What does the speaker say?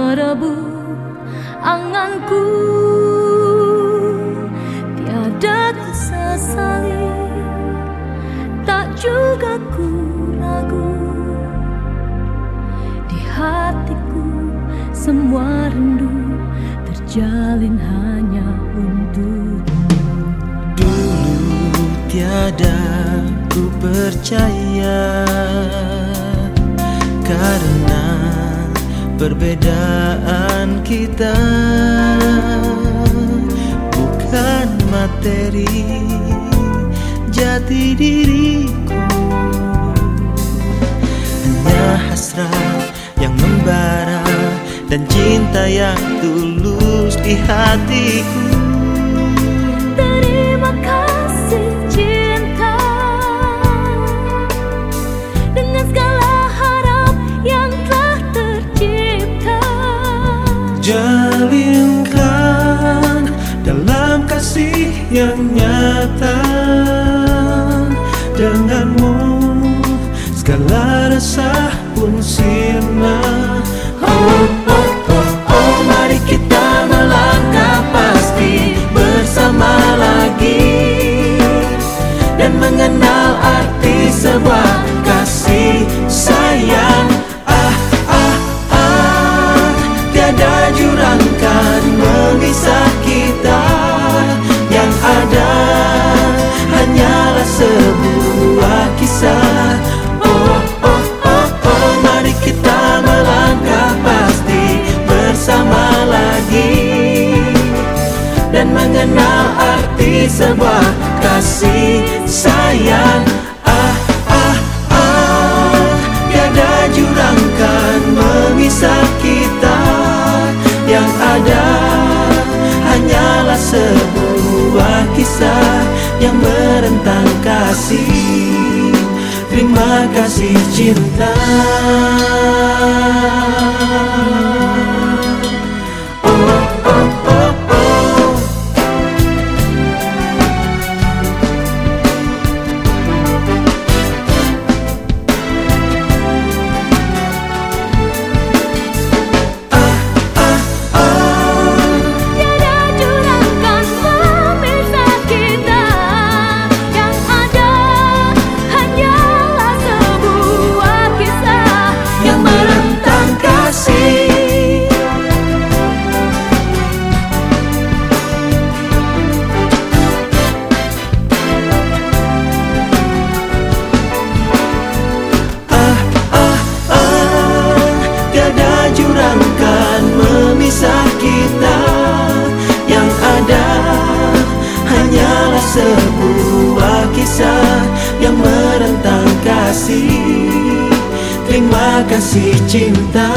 merebut anganku. Tiada ku sesali Tak juga ku ragu. Di hatiku semua rindu Terjalin hanya untukmu. Dulu tiada ku percaya Karena perbedaan kita. Bukan materi jati diriku. Hanya hasrat yang membara Dan cinta yang tulus di hatiku Jalinkan dalam kasih yang nyata. Denganmu segala rasa pun sirna. Oh, oh, oh, oh, mari kita melangkah pasti bersama lagi. Dan mengenal arti sebuah kasih sayang kasih sayang. Ah ah ah. Tiada jurang kan memisah kita. Yang ada hanyalah sebuah kisah yang merentang kasih. Terima kasih cinta yang merentang kasih. Terima kasih cinta.